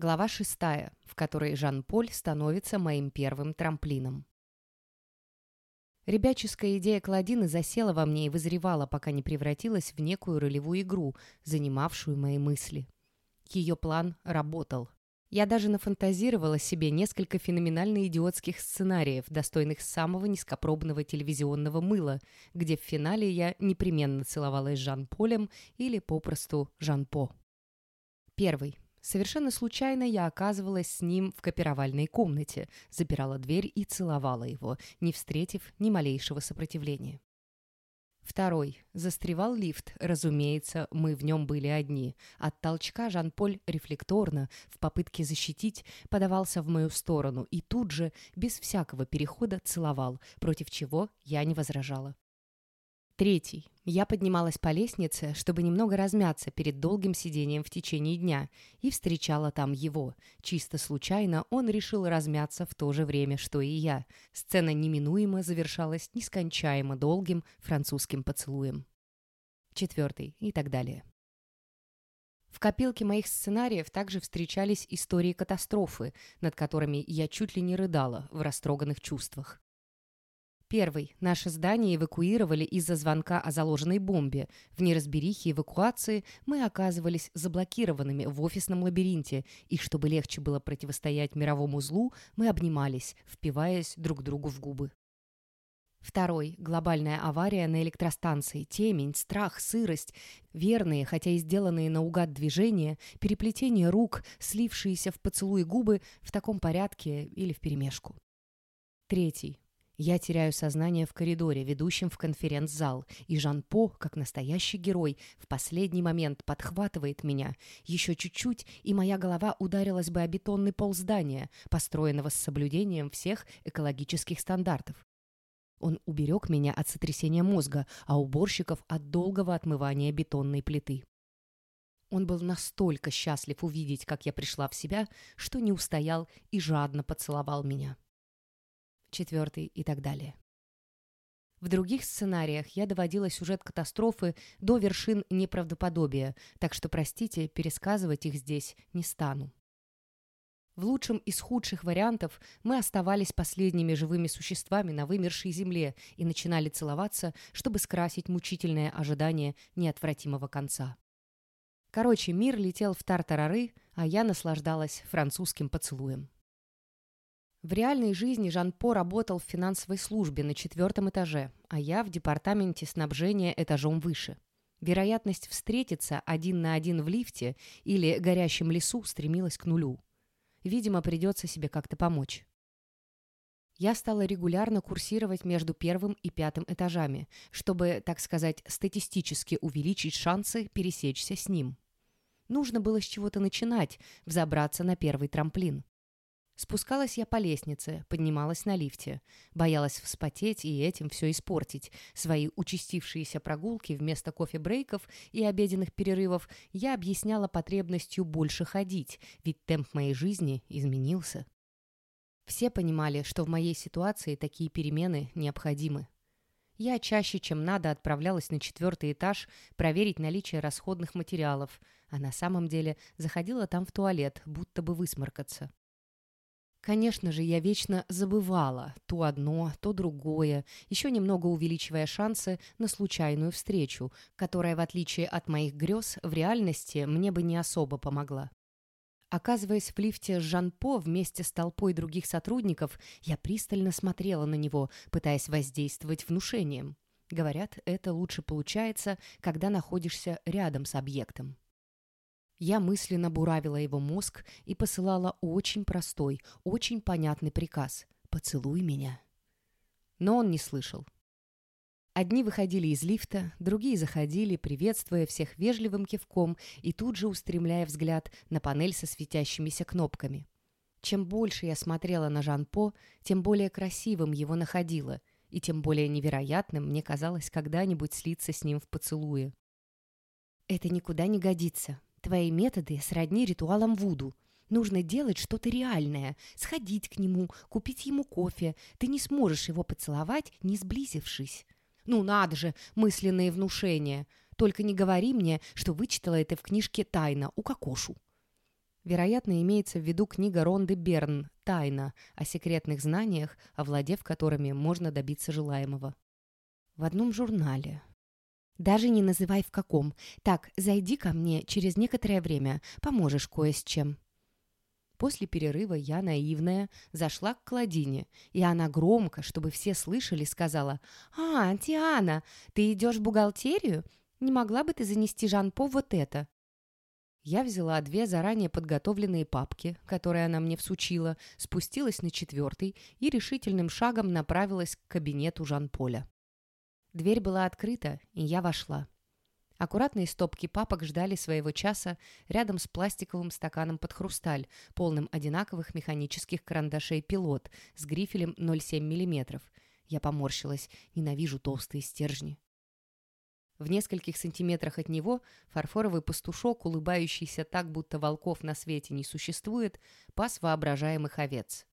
Глава шестая, в которой Жан-Поль становится моим первым трамплином. Ребяческая идея Клодины засела во мне и вызревала, пока не превратилась в некую ролевую игру, занимавшую мои мысли. Ее план работал. Я даже нафантазировала себе несколько феноменально идиотских сценариев, достойных самого низкопробного телевизионного мыла, где в финале я непременно целовалась с Жан-Полем или попросту Жан-По. Первый. Совершенно случайно я оказывалась с ним в копировальной комнате, запирала дверь и целовала его, не встретив ни малейшего сопротивления. Второй. Застревал лифт. Разумеется, мы в нем были одни. От толчка Жан-Поль рефлекторно, в попытке защитить, подавался в мою сторону и тут же, без всякого перехода, целовал, против чего я не возражала. Третий. Я поднималась по лестнице, чтобы немного размяться перед долгим сидением в течение дня, и встречала там его. Чисто случайно он решил размяться в то же время, что и я. Сцена неминуемо завершалась нескончаемо долгим французским поцелуем. Четвертый. И так далее. В копилке моих сценариев также встречались истории катастрофы, над которыми я чуть ли не рыдала в растроганных чувствах. Первый. Наше здание эвакуировали из-за звонка о заложенной бомбе. В неразберихе эвакуации мы оказывались заблокированными в офисном лабиринте, и чтобы легче было противостоять мировому злу, мы обнимались, впиваясь друг другу в губы. Второй. Глобальная авария на электростанции. Темень, страх, сырость. Верные, хотя и сделанные наугад движения, переплетение рук, слившиеся в поцелуй губы в таком порядке или вперемешку. Третий. Я теряю сознание в коридоре, ведущем в конференц-зал, и Жан-По, как настоящий герой, в последний момент подхватывает меня. Еще чуть-чуть, и моя голова ударилась бы о бетонный пол здания, построенного с соблюдением всех экологических стандартов. Он уберег меня от сотрясения мозга, а уборщиков от долгого отмывания бетонной плиты. Он был настолько счастлив увидеть, как я пришла в себя, что не устоял и жадно поцеловал меня четвертый и так далее. В других сценариях я доводила сюжет катастрофы до вершин неправдоподобия, так что, простите, пересказывать их здесь не стану. В лучшем из худших вариантов мы оставались последними живыми существами на вымершей земле и начинали целоваться, чтобы скрасить мучительное ожидание неотвратимого конца. Короче, мир летел в тартарары, а я наслаждалась французским поцелуем. В реальной жизни Жан-По работал в финансовой службе на четвертом этаже, а я в департаменте снабжения этажом выше. Вероятность встретиться один на один в лифте или горящем лесу стремилась к нулю. Видимо, придется себе как-то помочь. Я стала регулярно курсировать между первым и пятым этажами, чтобы, так сказать, статистически увеличить шансы пересечься с ним. Нужно было с чего-то начинать, взобраться на первый трамплин. Спускалась я по лестнице, поднималась на лифте. Боялась вспотеть и этим все испортить. Свои участившиеся прогулки вместо кофе-брейков и обеденных перерывов я объясняла потребностью больше ходить, ведь темп моей жизни изменился. Все понимали, что в моей ситуации такие перемены необходимы. Я чаще, чем надо, отправлялась на четвертый этаж проверить наличие расходных материалов, а на самом деле заходила там в туалет, будто бы высморкаться. Конечно же, я вечно забывала то одно, то другое, еще немного увеличивая шансы на случайную встречу, которая, в отличие от моих грез, в реальности мне бы не особо помогла. Оказываясь в лифте с Жан-По вместе с толпой других сотрудников, я пристально смотрела на него, пытаясь воздействовать внушением. Говорят, это лучше получается, когда находишься рядом с объектом. Я мысленно буравила его мозг и посылала очень простой, очень понятный приказ «Поцелуй меня». Но он не слышал. Одни выходили из лифта, другие заходили, приветствуя всех вежливым кивком и тут же устремляя взгляд на панель со светящимися кнопками. Чем больше я смотрела на Жан-По, тем более красивым его находила, и тем более невероятным мне казалось когда-нибудь слиться с ним в поцелуе. «Это никуда не годится», Твои методы сродни ритуалам Вуду. Нужно делать что-то реальное, сходить к нему, купить ему кофе. Ты не сможешь его поцеловать, не сблизившись. Ну надо же, мысленные внушения. Только не говори мне, что вычитала это в книжке «Тайна» у Кокошу. Вероятно, имеется в виду книга Ронды Берн «Тайна» о секретных знаниях, овладев которыми можно добиться желаемого. В одном журнале. Даже не называй в каком. Так, зайди ко мне через некоторое время, поможешь кое с чем. После перерыва я, наивная, зашла к Кладине, и она громко, чтобы все слышали, сказала «А, Диана, ты идешь в бухгалтерию? Не могла бы ты занести Жан-По вот это?» Я взяла две заранее подготовленные папки, которые она мне всучила, спустилась на четвертый и решительным шагом направилась к кабинету Жан-Поля. Дверь была открыта, и я вошла. Аккуратные стопки папок ждали своего часа рядом с пластиковым стаканом под хрусталь, полным одинаковых механических карандашей «Пилот» с грифелем 0,7 мм. Я поморщилась, ненавижу толстые стержни. В нескольких сантиметрах от него фарфоровый пастушок, улыбающийся так, будто волков на свете не существует, пас воображаемых овец.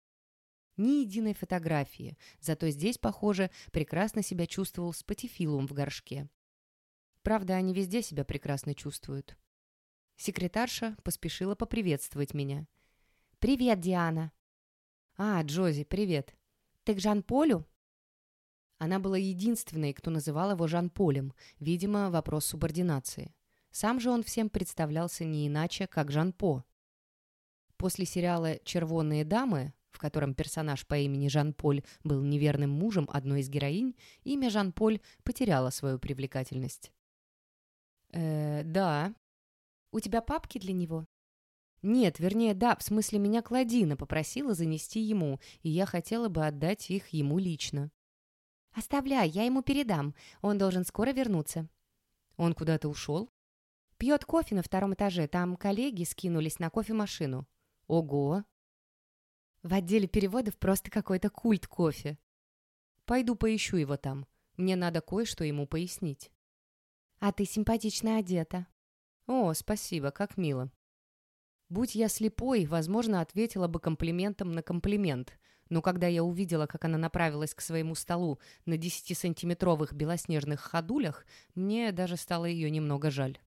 Ни единой фотографии, зато здесь, похоже, прекрасно себя чувствовал спатифилум в горшке. Правда, они везде себя прекрасно чувствуют. Секретарша поспешила поприветствовать меня. «Привет, Диана!» «А, Джози, привет!» «Ты к Жан-Полю?» Она была единственной, кто называл его Жан-Полем, видимо, вопрос субординации. Сам же он всем представлялся не иначе, как Жан-По. После сериала «Червонные дамы», в котором персонаж по имени Жан-Поль был неверным мужем одной из героинь, имя Жан-Поль потеряло свою привлекательность. «Э, да». «У тебя папки для него?» «Нет, вернее, да, в смысле, меня Кладина попросила занести ему, и я хотела бы отдать их ему лично». «Оставляй, я ему передам. Он должен скоро вернуться». «Он куда-то ушел?» «Пьет кофе на втором этаже. Там коллеги скинулись на кофемашину». «Ого!» «В отделе переводов просто какой-то культ кофе». «Пойду поищу его там. Мне надо кое-что ему пояснить». «А ты симпатично одета». «О, спасибо, как мило». Будь я слепой, возможно, ответила бы комплиментом на комплимент, но когда я увидела, как она направилась к своему столу на 10-сантиметровых белоснежных ходулях, мне даже стало ее немного жаль.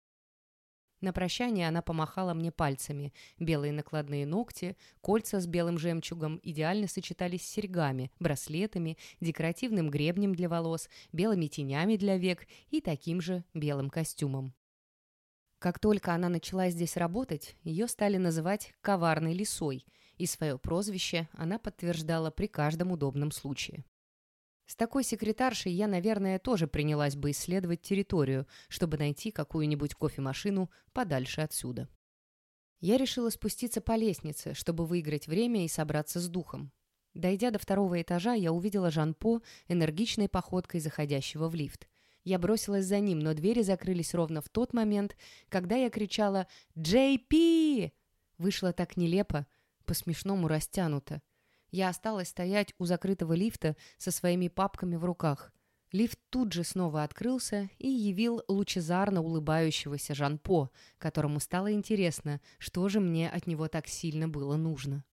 На прощание она помахала мне пальцами. Белые накладные ногти, кольца с белым жемчугом идеально сочетались с серьгами, браслетами, декоративным гребнем для волос, белыми тенями для век и таким же белым костюмом. Как только она начала здесь работать, ее стали называть «коварной лисой», и свое прозвище она подтверждала при каждом удобном случае. С такой секретаршей я, наверное, тоже принялась бы исследовать территорию, чтобы найти какую-нибудь кофемашину подальше отсюда. Я решила спуститься по лестнице, чтобы выиграть время и собраться с духом. Дойдя до второго этажа, я увидела Жан-По энергичной походкой заходящего в лифт. Я бросилась за ним, но двери закрылись ровно в тот момент, когда я кричала «Джей Пи!». Вышло так нелепо, по-смешному растянуто. Я осталась стоять у закрытого лифта со своими папками в руках. Лифт тут же снова открылся и явил лучезарно улыбающегося Жан-По, которому стало интересно, что же мне от него так сильно было нужно.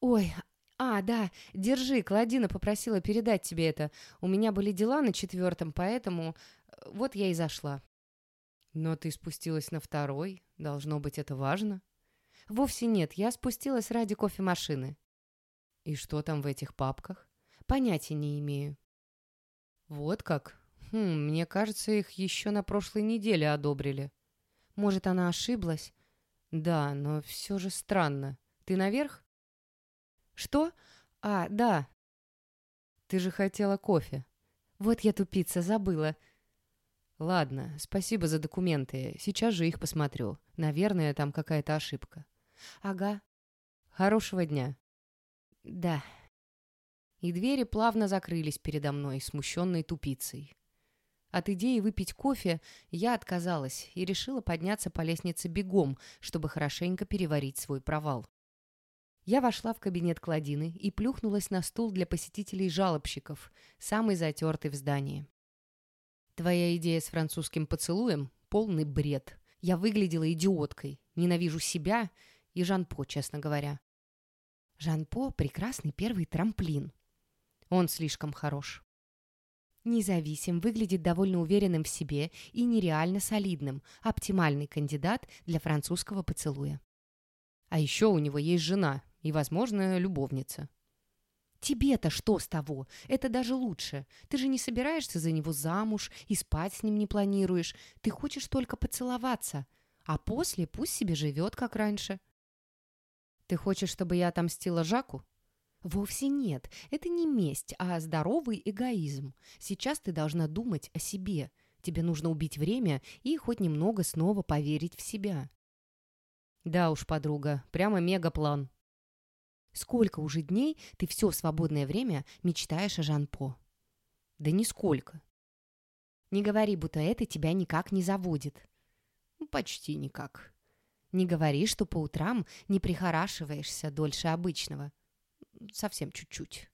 «Ой, а, да, держи, Кладина попросила передать тебе это. У меня были дела на четвертом, поэтому... Э, вот я и зашла». «Но ты спустилась на второй. Должно быть, это важно?» «Вовсе нет, я спустилась ради кофемашины». «И что там в этих папках?» «Понятия не имею». «Вот как? Хм, мне кажется, их еще на прошлой неделе одобрили». «Может, она ошиблась?» «Да, но все же странно. Ты наверх?» «Что? А, да». «Ты же хотела кофе». «Вот я тупица, забыла». «Ладно, спасибо за документы. Сейчас же их посмотрю. Наверное, там какая-то ошибка». «Ага». «Хорошего дня». «Да». И двери плавно закрылись передо мной, смущенной тупицей. От идеи выпить кофе я отказалась и решила подняться по лестнице бегом, чтобы хорошенько переварить свой провал. Я вошла в кабинет Кладины и плюхнулась на стул для посетителей-жалобщиков, самый затертый в здании. «Твоя идея с французским поцелуем — полный бред. Я выглядела идиоткой, ненавижу себя и Жан-По, честно говоря. Жан-По — прекрасный первый трамплин. Он слишком хорош. Независим, выглядит довольно уверенным в себе и нереально солидным. Оптимальный кандидат для французского поцелуя. А еще у него есть жена и, возможно, любовница. Тебе-то что с того? Это даже лучше. Ты же не собираешься за него замуж и спать с ним не планируешь. Ты хочешь только поцеловаться. А после пусть себе живет, как раньше. Ты хочешь, чтобы я отомстила Жаку? Вовсе нет. Это не месть, а здоровый эгоизм. Сейчас ты должна думать о себе. Тебе нужно убить время и хоть немного снова поверить в себя. Да уж, подруга, прямо мегаплан. Сколько уже дней ты все свободное время мечтаешь о Жан-По? Да нисколько. Не говори, будто это тебя никак не заводит. Почти никак. Не говори, что по утрам не прихорашиваешься дольше обычного. Совсем чуть-чуть.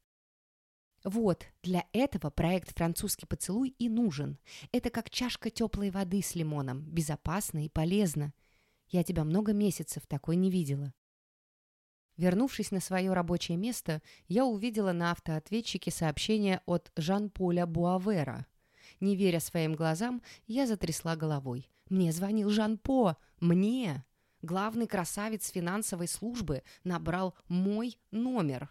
Вот, для этого проект «Французский поцелуй» и нужен. Это как чашка теплой воды с лимоном, безопасно и полезно. Я тебя много месяцев такой не видела. Вернувшись на свое рабочее место, я увидела на автоответчике сообщение от Жан-Поля Буавера. Не веря своим глазам, я затрясла головой. «Мне звонил Жан-По! Мне!» Главный красавец финансовой службы набрал мой номер.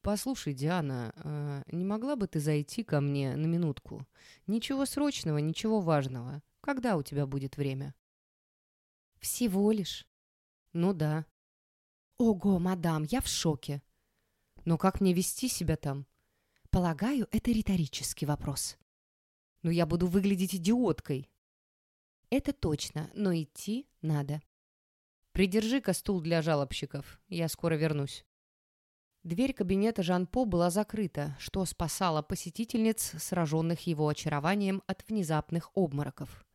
«Послушай, Диана, э, не могла бы ты зайти ко мне на минутку? Ничего срочного, ничего важного. Когда у тебя будет время?» «Всего лишь». «Ну да. «Ого, мадам, я в шоке!» «Но как мне вести себя там?» «Полагаю, это риторический вопрос». «Но я буду выглядеть идиоткой». «Это точно, но идти надо». «Придержи-ка стул для жалобщиков, я скоро вернусь». Дверь кабинета Жан-По была закрыта, что спасало посетительниц, сраженных его очарованием от внезапных обмороков.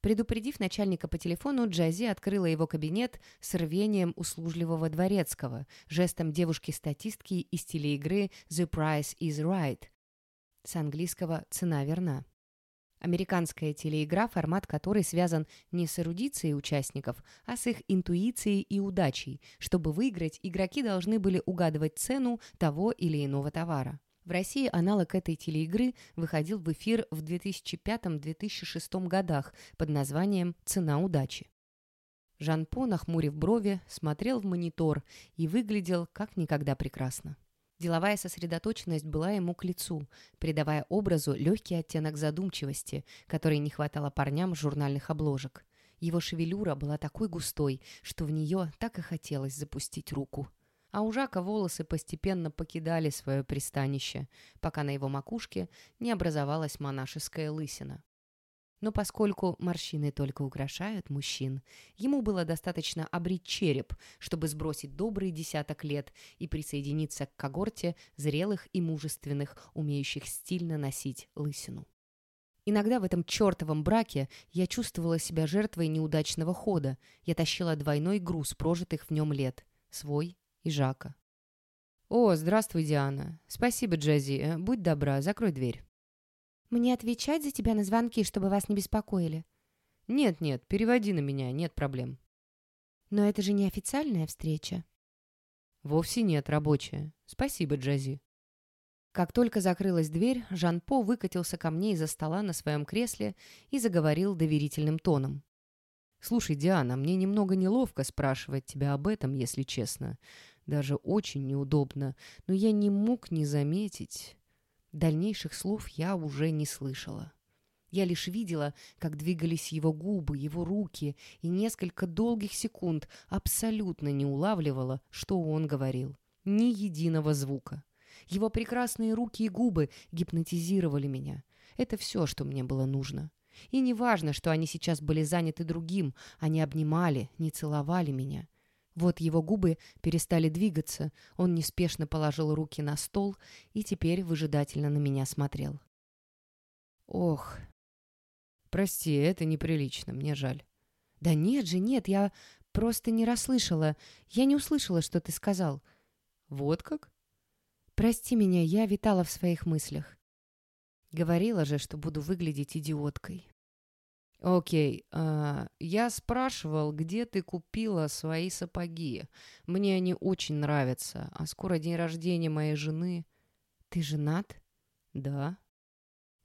Предупредив начальника по телефону, Джази открыла его кабинет с рвением услужливого дворецкого, жестом девушки-статистки из телеигры «The Price is Right» с английского «Цена верна». Американская телеигра, формат которой связан не с эрудицией участников, а с их интуицией и удачей. Чтобы выиграть, игроки должны были угадывать цену того или иного товара. В России аналог этой телеигры выходил в эфир в 2005-2006 годах под названием «Цена удачи». Жан-По, нахмурив брови, смотрел в монитор и выглядел как никогда прекрасно. Деловая сосредоточенность была ему к лицу, придавая образу легкий оттенок задумчивости, который не хватало парням журнальных обложек. Его шевелюра была такой густой, что в нее так и хотелось запустить руку а у Жака волосы постепенно покидали свое пристанище, пока на его макушке не образовалась монашеская лысина. Но поскольку морщины только украшают мужчин, ему было достаточно обрить череп, чтобы сбросить добрый десяток лет и присоединиться к когорте зрелых и мужественных, умеющих стильно носить лысину. Иногда в этом чертовом браке я чувствовала себя жертвой неудачного хода. Я тащила двойной груз прожитых в нем лет. Свой и Жака. «О, здравствуй, Диана. Спасибо, Джази. Будь добра, закрой дверь». «Мне отвечать за тебя на звонки, чтобы вас не беспокоили?» «Нет-нет, переводи на меня, нет проблем». «Но это же не официальная встреча». «Вовсе нет, рабочая. Спасибо, Джази». Как только закрылась дверь, Жан-По выкатился ко мне из-за стола на своем кресле и заговорил доверительным тоном. «Слушай, Диана, мне немного неловко спрашивать тебя об этом, если честно даже очень неудобно, но я не мог не заметить. Дальнейших слов я уже не слышала. Я лишь видела, как двигались его губы, его руки, и несколько долгих секунд абсолютно не улавливала, что он говорил. Ни единого звука. Его прекрасные руки и губы гипнотизировали меня. Это все, что мне было нужно. И не важно, что они сейчас были заняты другим, они обнимали, не целовали меня. Вот его губы перестали двигаться, он неспешно положил руки на стол и теперь выжидательно на меня смотрел. «Ох, прости, это неприлично, мне жаль». «Да нет же, нет, я просто не расслышала. Я не услышала, что ты сказал». «Вот как?» «Прости меня, я витала в своих мыслях». Говорила же, что буду выглядеть идиоткой. «Окей, а, я спрашивал, где ты купила свои сапоги. Мне они очень нравятся, а скоро день рождения моей жены». «Ты женат?» «Да».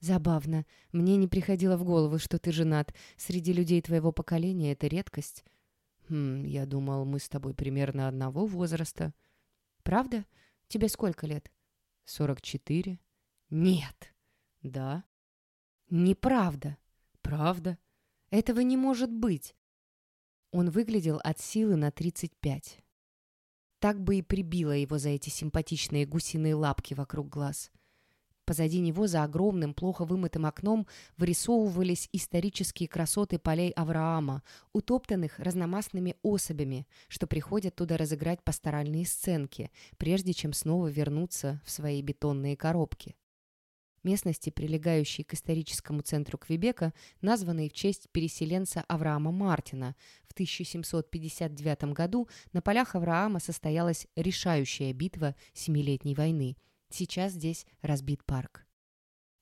«Забавно. Мне не приходило в голову, что ты женат. Среди людей твоего поколения это редкость». «Хм, я думал, мы с тобой примерно одного возраста». «Правда? Тебе сколько лет?» «Сорок четыре». «Нет». «Да». «Неправда». «Правда». «Этого не может быть». Он выглядел от силы на тридцать пять. Так бы и прибило его за эти симпатичные гусиные лапки вокруг глаз. Позади него за огромным, плохо вымытым окном вырисовывались исторические красоты полей Авраама, утоптанных разномастными особями, что приходят туда разыграть пасторальные сценки, прежде чем снова вернуться в свои бетонные коробки. Местности, прилегающие к историческому центру Квебека, названные в честь переселенца Авраама Мартина. В 1759 году на полях Авраама состоялась решающая битва Семилетней войны – Сейчас здесь разбит парк.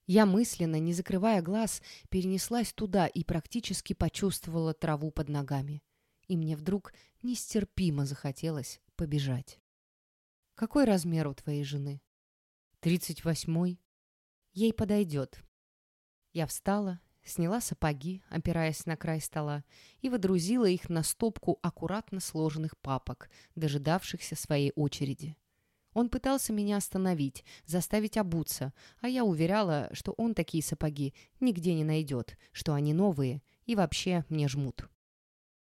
Я мысленно, не закрывая глаз, перенеслась туда и практически почувствовала траву под ногами. И мне вдруг нестерпимо захотелось побежать. «Какой размер у твоей жены?» «Тридцать восьмой». «Ей подойдет». Я встала, сняла сапоги, опираясь на край стола, и водрузила их на стопку аккуратно сложенных папок, дожидавшихся своей очереди. Он пытался меня остановить, заставить обуться, а я уверяла, что он такие сапоги нигде не найдет, что они новые и вообще мне жмут.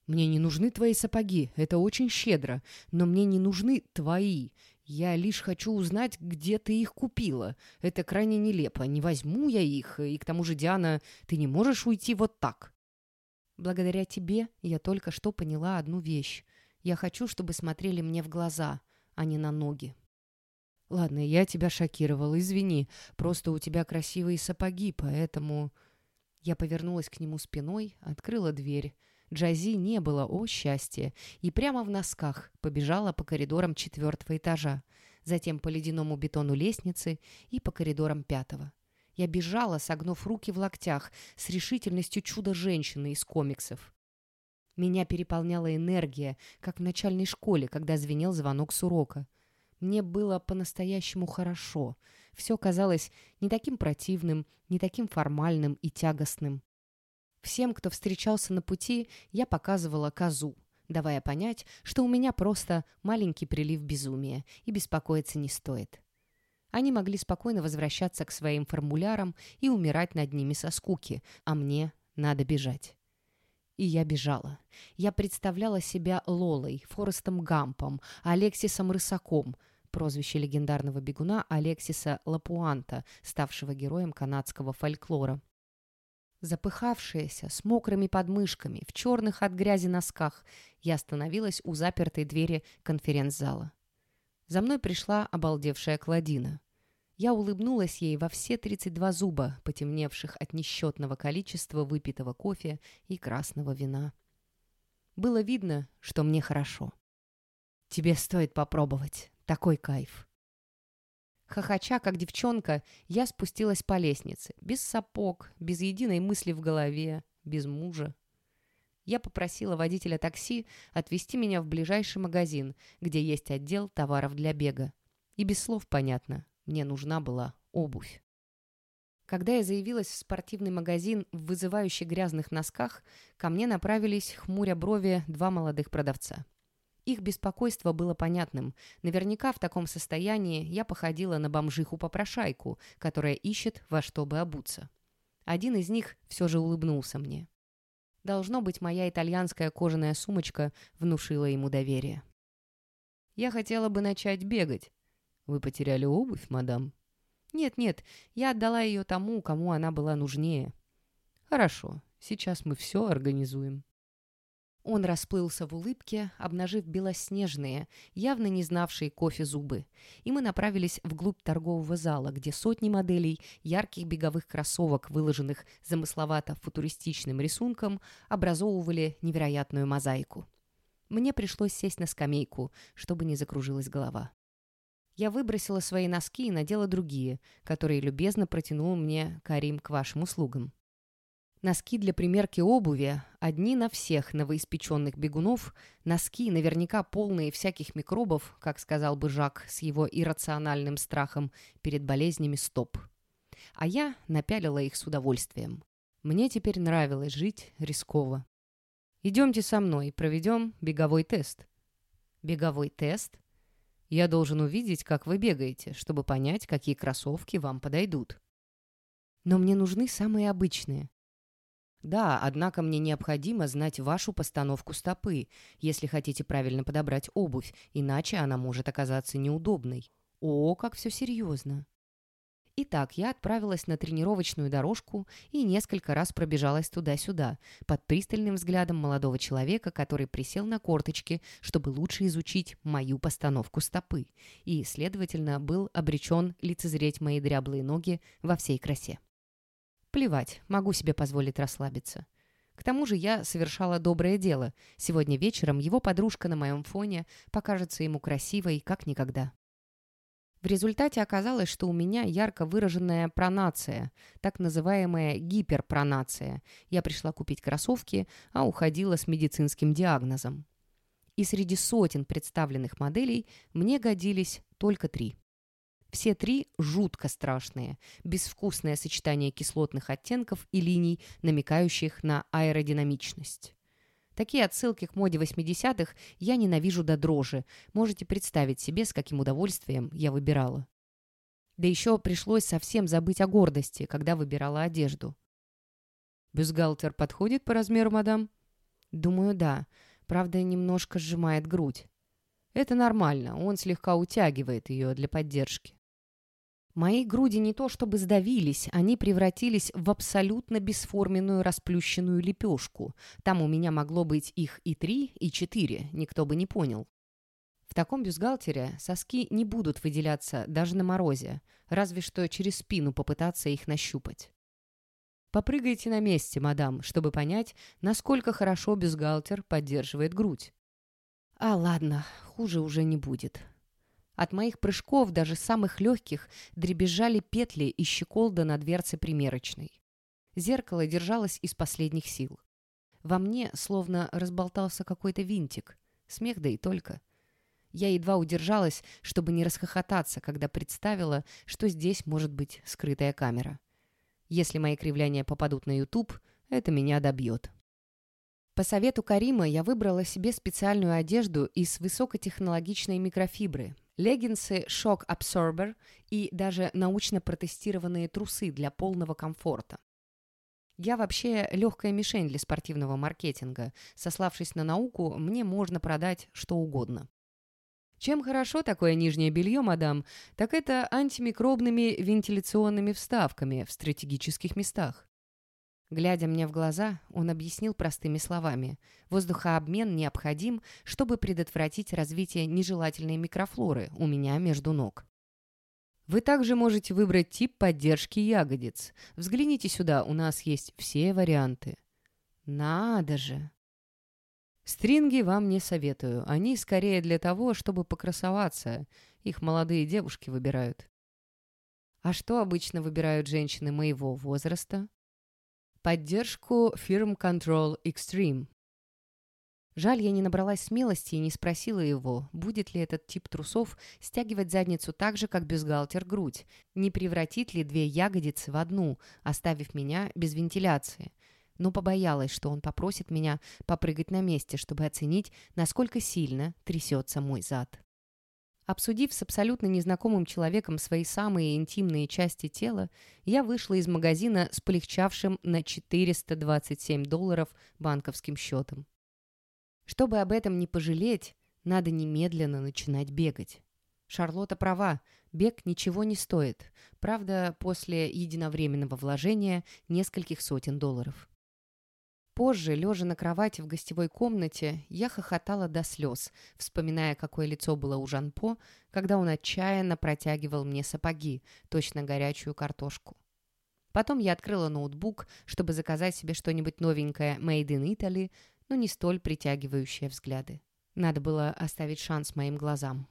«Мне не нужны твои сапоги, это очень щедро, но мне не нужны твои. Я лишь хочу узнать, где ты их купила. Это крайне нелепо, не возьму я их, и к тому же, Диана, ты не можешь уйти вот так». «Благодаря тебе я только что поняла одну вещь. Я хочу, чтобы смотрели мне в глаза, а не на ноги». «Ладно, я тебя шокировал, извини. Просто у тебя красивые сапоги, поэтому...» Я повернулась к нему спиной, открыла дверь. Джази не было, о счастье, и прямо в носках побежала по коридорам четвертого этажа, затем по ледяному бетону лестницы и по коридорам пятого. Я бежала, согнув руки в локтях, с решительностью чудо-женщины из комиксов. Меня переполняла энергия, как в начальной школе, когда звенел звонок с урока. Мне было по-настоящему хорошо. Все казалось не таким противным, не таким формальным и тягостным. Всем, кто встречался на пути, я показывала козу, давая понять, что у меня просто маленький прилив безумия, и беспокоиться не стоит. Они могли спокойно возвращаться к своим формулярам и умирать над ними со скуки, а мне надо бежать. И я бежала. Я представляла себя Лолой, Форестом Гампом, Алексисом Рысаком, прозвище легендарного бегуна Алексиса Лапуанта, ставшего героем канадского фольклора. Запыхавшаяся, с мокрыми подмышками, в черных от грязи носках, я остановилась у запертой двери конференц-зала. За мной пришла обалдевшая Кладина. Я улыбнулась ей во все 32 зуба, потемневших от несчетного количества выпитого кофе и красного вина. Было видно, что мне хорошо. «Тебе стоит попробовать. Такой кайф». Хохоча, как девчонка, я спустилась по лестнице. Без сапог, без единой мысли в голове, без мужа. Я попросила водителя такси отвезти меня в ближайший магазин, где есть отдел товаров для бега. И без слов понятно. Мне нужна была обувь. Когда я заявилась в спортивный магазин в вызывающе грязных носках, ко мне направились, хмуря брови, два молодых продавца. Их беспокойство было понятным. Наверняка в таком состоянии я походила на бомжиху-попрошайку, которая ищет во что бы обуться. Один из них все же улыбнулся мне. Должно быть, моя итальянская кожаная сумочка внушила ему доверие. «Я хотела бы начать бегать», «Вы потеряли обувь, мадам?» «Нет-нет, я отдала ее тому, кому она была нужнее». «Хорошо, сейчас мы все организуем». Он расплылся в улыбке, обнажив белоснежные, явно не знавшие кофе зубы, и мы направились вглубь торгового зала, где сотни моделей ярких беговых кроссовок, выложенных замысловато-футуристичным рисунком, образовывали невероятную мозаику. Мне пришлось сесть на скамейку, чтобы не закружилась голова. Я выбросила свои носки и надела другие, которые любезно протянул мне Карим к вашим услугам. Носки для примерки обуви, одни на всех новоиспеченных бегунов, носки, наверняка полные всяких микробов, как сказал бы Жак с его иррациональным страхом перед болезнями стоп. А я напялила их с удовольствием. Мне теперь нравилось жить рисково. Идемте со мной, проведем беговой тест». «Беговой тест?» «Я должен увидеть, как вы бегаете, чтобы понять, какие кроссовки вам подойдут». «Но мне нужны самые обычные». «Да, однако мне необходимо знать вашу постановку стопы, если хотите правильно подобрать обувь, иначе она может оказаться неудобной». «О, как все серьезно!» Итак, я отправилась на тренировочную дорожку и несколько раз пробежалась туда-сюда, под пристальным взглядом молодого человека, который присел на корточки, чтобы лучше изучить мою постановку стопы, и, следовательно, был обречен лицезреть мои дряблые ноги во всей красе. Плевать, могу себе позволить расслабиться. К тому же я совершала доброе дело. Сегодня вечером его подружка на моем фоне покажется ему красивой, как никогда. В результате оказалось, что у меня ярко выраженная пронация, так называемая гиперпронация. Я пришла купить кроссовки, а уходила с медицинским диагнозом. И среди сотен представленных моделей мне годились только три. Все три жутко страшные, безвкусное сочетание кислотных оттенков и линий, намекающих на аэродинамичность. Такие отсылки к моде 80-х я ненавижу до дрожи. Можете представить себе, с каким удовольствием я выбирала. Да еще пришлось совсем забыть о гордости, когда выбирала одежду. «Бюстгальтер подходит по размеру, мадам?» «Думаю, да. Правда, немножко сжимает грудь». «Это нормально. Он слегка утягивает ее для поддержки». Мои груди не то чтобы сдавились, они превратились в абсолютно бесформенную расплющенную лепешку. Там у меня могло быть их и три, и четыре, никто бы не понял. В таком бюстгальтере соски не будут выделяться даже на морозе, разве что через спину попытаться их нащупать. Попрыгайте на месте, мадам, чтобы понять, насколько хорошо бюстгальтер поддерживает грудь. А ладно, хуже уже не будет. От моих прыжков, даже самых легких, дребезжали петли и щеколда на дверце примерочной. Зеркало держалось из последних сил. Во мне словно разболтался какой-то винтик. Смех да и только. Я едва удержалась, чтобы не расхохотаться, когда представила, что здесь может быть скрытая камера. Если мои кривляния попадут на YouTube, это меня добьет. По совету Карима я выбрала себе специальную одежду из высокотехнологичной микрофибры, леггинсы Shock Absorber и даже научно протестированные трусы для полного комфорта. Я вообще легкая мишень для спортивного маркетинга. Сославшись на науку, мне можно продать что угодно. Чем хорошо такое нижнее белье, мадам, так это антимикробными вентиляционными вставками в стратегических местах. Глядя мне в глаза, он объяснил простыми словами. Воздухообмен необходим, чтобы предотвратить развитие нежелательной микрофлоры у меня между ног. Вы также можете выбрать тип поддержки ягодиц. Взгляните сюда, у нас есть все варианты. Надо же! Стринги вам не советую. Они скорее для того, чтобы покрасоваться. Их молодые девушки выбирают. А что обычно выбирают женщины моего возраста? Поддержку Firm Control Extreme. Жаль, я не набралась смелости и не спросила его, будет ли этот тип трусов стягивать задницу так же, как бюстгальтер грудь, не превратит ли две ягодицы в одну, оставив меня без вентиляции. Но побоялась, что он попросит меня попрыгать на месте, чтобы оценить, насколько сильно трясется мой зад. Обсудив с абсолютно незнакомым человеком свои самые интимные части тела, я вышла из магазина с полегчавшим на 427 долларов банковским счетом. Чтобы об этом не пожалеть, надо немедленно начинать бегать. Шарлотта права, бег ничего не стоит, правда, после единовременного вложения нескольких сотен долларов. Позже, лежа на кровати в гостевой комнате, я хохотала до слез, вспоминая, какое лицо было у Жанпо, когда он отчаянно протягивал мне сапоги, точно горячую картошку. Потом я открыла ноутбук, чтобы заказать себе что-нибудь новенькое «Made in Italy», но не столь притягивающее взгляды. Надо было оставить шанс моим глазам.